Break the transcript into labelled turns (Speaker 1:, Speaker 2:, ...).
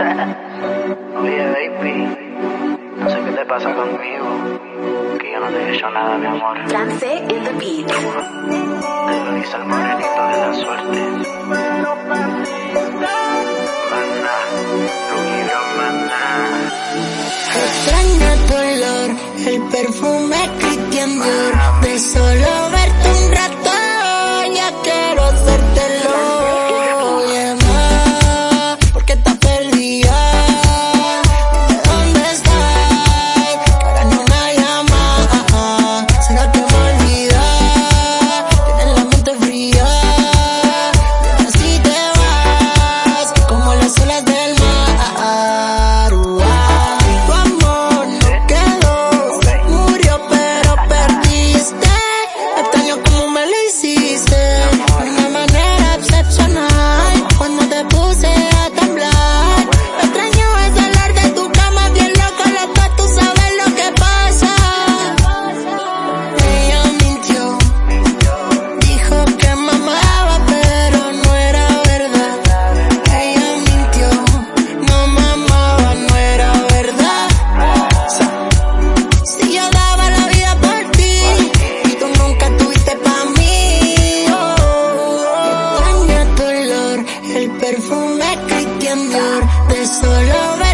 Speaker 1: Oye, baby, no sé qué te pasa conmigo. Que yo no te he hecho nada, mi amor.
Speaker 2: Trance in the beat.
Speaker 1: Te lo hice el morenito de la suerte. Maná, no quiero maná.
Speaker 3: Extraña tu olor, el perfume hay que de solo